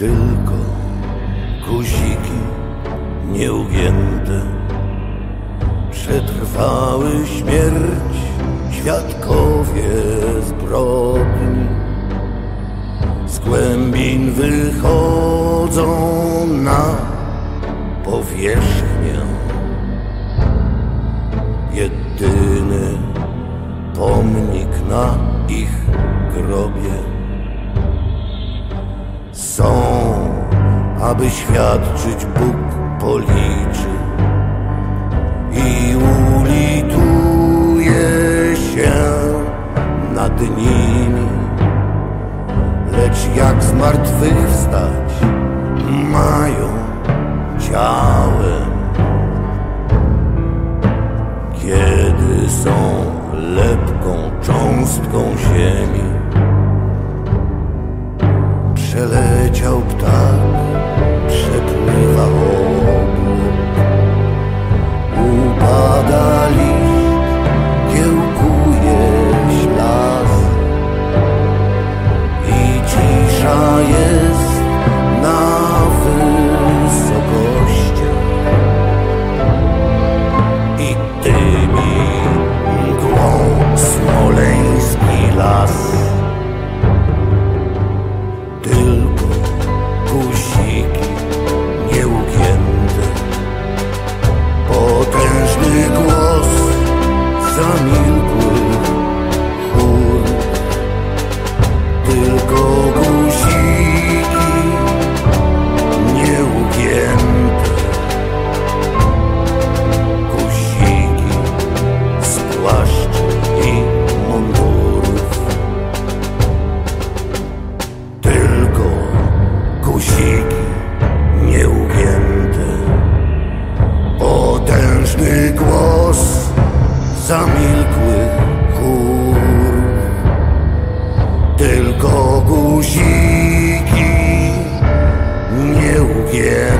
tylko guziki nieugięte. Przetrwały śmierć świadkowie zbrodni. Z głębin wychodzą na powierzchnię. Jedyny pomnik na ich grobie aby świadczyć Bóg policzy i ulituje się nad nimi. Lecz jak zmartwychwstać mają ciałem, kiedy są lepką cząstką ziemi. Yeah. guziki nieugięte. Potężny głos zamilkły chór. Tylko guziki nieugięte.